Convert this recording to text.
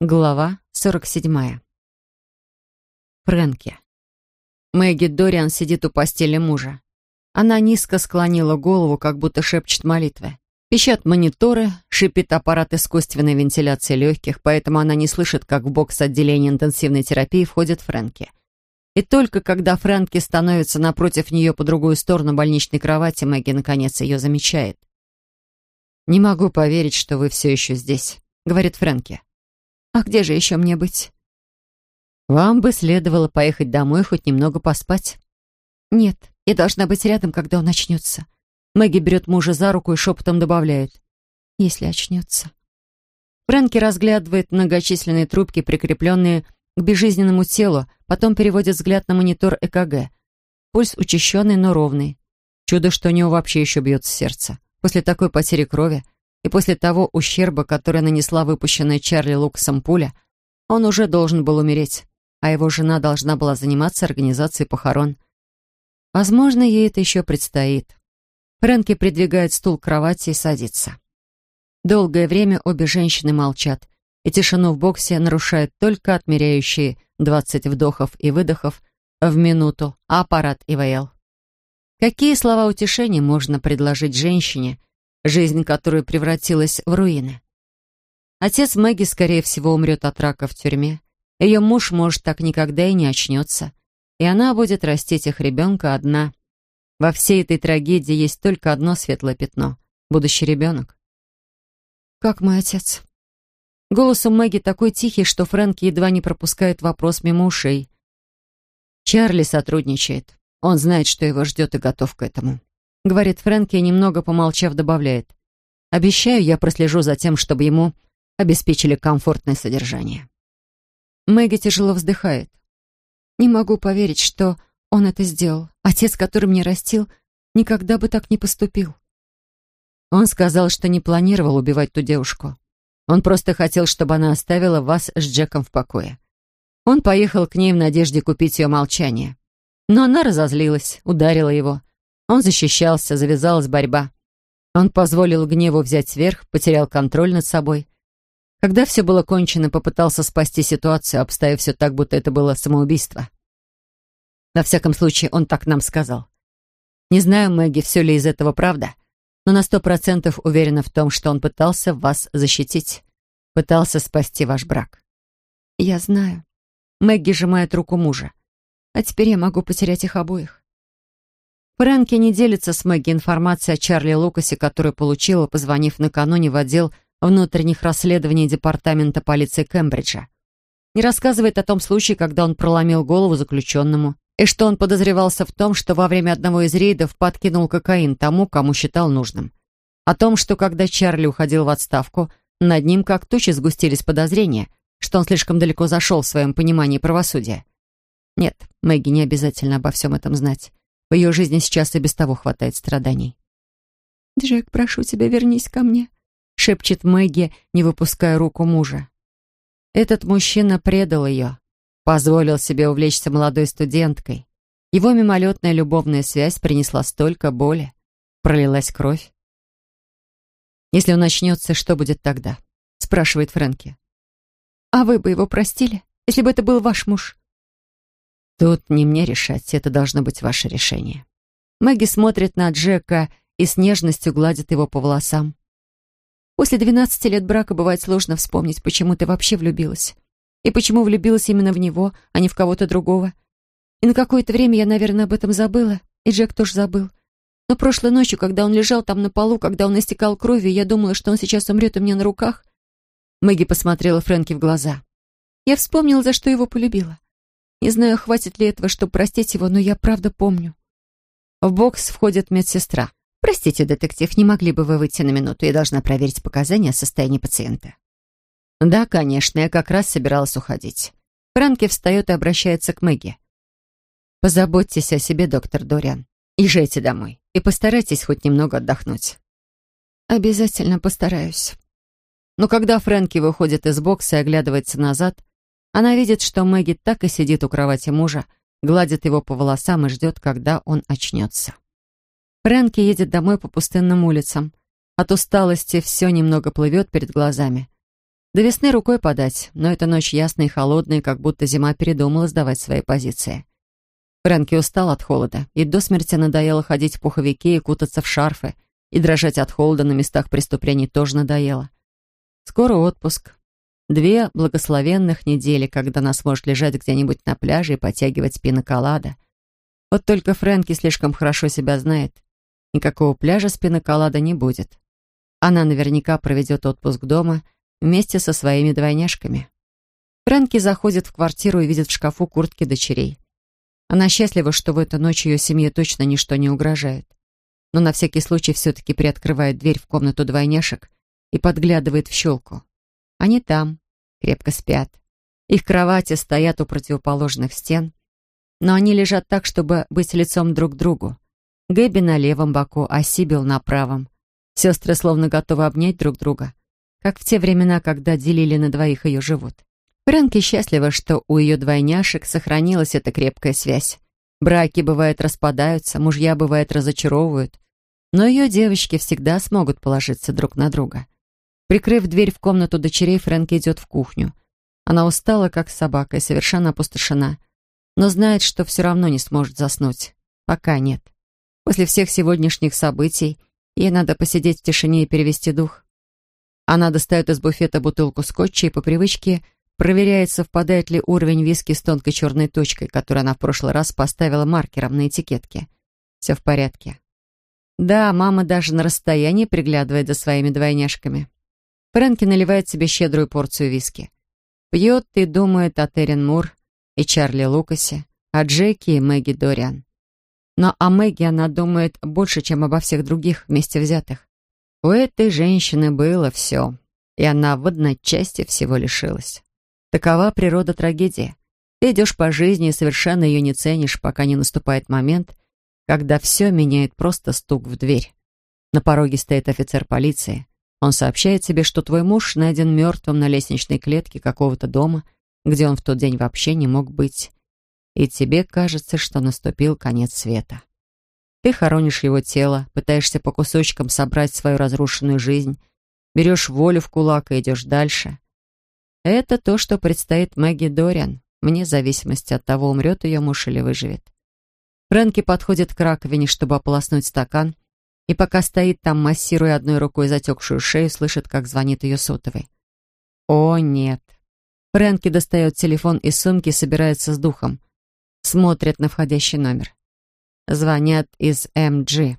Глава 47. Фрэнки. Мэгги Дориан сидит у постели мужа. Она низко склонила голову, как будто шепчет молитвы. Пищат мониторы, шипит аппарат искусственной вентиляции легких, поэтому она не слышит, как в бокс отделения интенсивной терапии входит Фрэнки. И только когда Фрэнки становится напротив нее по другую сторону больничной кровати, Мэгги наконец ее замечает. «Не могу поверить, что вы все еще здесь», — говорит Фрэнки. А где же еще мне быть? Вам бы следовало поехать домой хоть немного поспать. Нет, я должна быть рядом, когда он очнется. Мэгги берет мужа за руку и шепотом добавляет. Если очнется. Фрэнки разглядывает многочисленные трубки, прикрепленные к безжизненному телу, потом переводит взгляд на монитор ЭКГ. Пульс учащенный, но ровный. Чудо, что у него вообще еще бьется сердце. После такой потери крови и после того ущерба, который нанесла выпущенная Чарли Лукасом пуля, он уже должен был умереть, а его жена должна была заниматься организацией похорон. Возможно, ей это еще предстоит. Фрэнки придвигает стул к кровати и садится. Долгое время обе женщины молчат, и тишину в боксе нарушают только отмеряющие 20 вдохов и выдохов в минуту аппарат ИВЛ. Какие слова утешения можно предложить женщине, жизнь которой превратилась в руины. Отец Мэгги, скорее всего, умрет от рака в тюрьме. Ее муж, может, так никогда и не очнется. И она будет растить их ребенка одна. Во всей этой трагедии есть только одно светлое пятно — будущий ребенок. «Как мой отец?» Голос у Мэгги такой тихий, что Фрэнк едва не пропускает вопрос мимо ушей. Чарли сотрудничает. Он знает, что его ждет и готов к этому говорит Фрэнки и, немного помолчав, добавляет. «Обещаю, я прослежу за тем, чтобы ему обеспечили комфортное содержание». Мэгги тяжело вздыхает. «Не могу поверить, что он это сделал. Отец, который меня растил, никогда бы так не поступил». Он сказал, что не планировал убивать ту девушку. Он просто хотел, чтобы она оставила вас с Джеком в покое. Он поехал к ней в надежде купить ее молчание. Но она разозлилась, ударила его. Он защищался, завязалась борьба. Он позволил гневу взять верх, потерял контроль над собой. Когда все было кончено, попытался спасти ситуацию, обставив все так, будто это было самоубийство. Во всяком случае, он так нам сказал. Не знаю, Мэгги, все ли из этого правда, но на сто процентов уверена в том, что он пытался вас защитить, пытался спасти ваш брак. Я знаю. Мэгги сжимает руку мужа. А теперь я могу потерять их обоих. Фрэнки не делится с Мэгги информацией о Чарли Лукасе, которую получила, позвонив накануне в отдел внутренних расследований Департамента полиции Кембриджа. Не рассказывает о том случае, когда он проломил голову заключенному, и что он подозревался в том, что во время одного из рейдов подкинул кокаин тому, кому считал нужным. О том, что когда Чарли уходил в отставку, над ним как тучи сгустились подозрения, что он слишком далеко зашел в своем понимании правосудия. Нет, Мэгги не обязательно обо всем этом знать. В ее жизни сейчас и без того хватает страданий. «Джек, прошу тебя, вернись ко мне», — шепчет Мэгги, не выпуская руку мужа. Этот мужчина предал ее, позволил себе увлечься молодой студенткой. Его мимолетная любовная связь принесла столько боли, пролилась кровь. «Если он начнется, что будет тогда?» — спрашивает Фрэнки. «А вы бы его простили, если бы это был ваш муж?» Тут не мне решать, это должно быть ваше решение. Мэгги смотрит на Джека и с нежностью гладит его по волосам. После двенадцати лет брака бывает сложно вспомнить, почему ты вообще влюбилась. И почему влюбилась именно в него, а не в кого-то другого. И на какое-то время я, наверное, об этом забыла, и Джек тоже забыл. Но прошлой ночью, когда он лежал там на полу, когда он истекал кровью, я думала, что он сейчас умрет у меня на руках. Мэгги посмотрела Фрэнки в глаза. Я вспомнила, за что его полюбила. Не знаю, хватит ли этого, чтобы простить его, но я правда помню. В бокс входит медсестра. «Простите, детектив, не могли бы вы выйти на минуту? Я должна проверить показания о состоянии пациента». «Да, конечно, я как раз собиралась уходить». Франки встает и обращается к Мэгги. «Позаботьтесь о себе, доктор Дориан. Езжайте домой и постарайтесь хоть немного отдохнуть». «Обязательно постараюсь». Но когда Фрэнки выходит из бокса и оглядывается назад, она видит, что Мэгги так и сидит у кровати мужа, гладит его по волосам и ждет, когда он очнется. Фрэнки едет домой по пустынным улицам. От усталости все немного плывет перед глазами. До весны рукой подать, но эта ночь ясная и холодная, как будто зима передумала сдавать свои позиции. Фрэнки устал от холода, и до смерти надоело ходить в пуховике и кутаться в шарфы, и дрожать от холода на местах преступлений тоже надоело. Скоро отпуск. Две благословенных недели, когда она сможет лежать где-нибудь на пляже и потягивать пиноколада. Вот только Фрэнки слишком хорошо себя знает. Никакого пляжа с пиноколада не будет. Она наверняка проведет отпуск дома вместе со своими двойняшками. Фрэнки заходит в квартиру и видит в шкафу куртки дочерей. Она счастлива, что в эту ночь ее семье точно ничто не угрожает. Но на всякий случай все-таки приоткрывает дверь в комнату двойняшек и подглядывает в щелку. Они там, крепко спят. Их кровати стоят у противоположных стен, но они лежат так, чтобы быть лицом друг к другу. Гэби на левом боку, а Сибил на правом. Сестры словно готовы обнять друг друга, как в те времена, когда делили на двоих ее живот. Фрэнки счастлива, что у ее двойняшек сохранилась эта крепкая связь. Браки, бывает, распадаются, мужья, бывает, разочаровывают. Но ее девочки всегда смогут положиться друг на друга. Прикрыв дверь в комнату дочерей, Фрэнки идет в кухню. Она устала, как собака, и совершенно опустошена. Но знает, что все равно не сможет заснуть. Пока нет. После всех сегодняшних событий ей надо посидеть в тишине и перевести дух. Она достает из буфета бутылку скотча и по привычке проверяет, совпадает ли уровень виски с тонкой черной точкой, которую она в прошлый раз поставила маркером на этикетке. Все в порядке. Да, мама даже на расстоянии приглядывает за своими двойняшками. Фрэнки наливает себе щедрую порцию виски. Пьет и думает о Терен Мур и Чарли Лукасе, о Джеки и Мэгги Дориан. Но о Мэгги она думает больше, чем обо всех других вместе взятых. У этой женщины было все, и она в одночасье всего лишилась. Такова природа трагедии. Ты идешь по жизни и совершенно ее не ценишь, пока не наступает момент, когда все меняет просто стук в дверь. На пороге стоит офицер полиции. Он сообщает тебе, что твой муж найден мертвым на лестничной клетке какого-то дома, где он в тот день вообще не мог быть. И тебе кажется, что наступил конец света. Ты хоронишь его тело, пытаешься по кусочкам собрать свою разрушенную жизнь, берешь волю в кулак и идешь дальше. Это то, что предстоит Мэгги Дориан, вне зависимости от того, умрет ее муж или выживет. Фрэнки подходит к раковине, чтобы ополоснуть стакан, и пока стоит там, массируя одной рукой затекшую шею, слышит, как звонит ее сотовый. О, нет. Фрэнки достает телефон из сумки и собирается с духом. Смотрит на входящий номер. Звонят из МГ.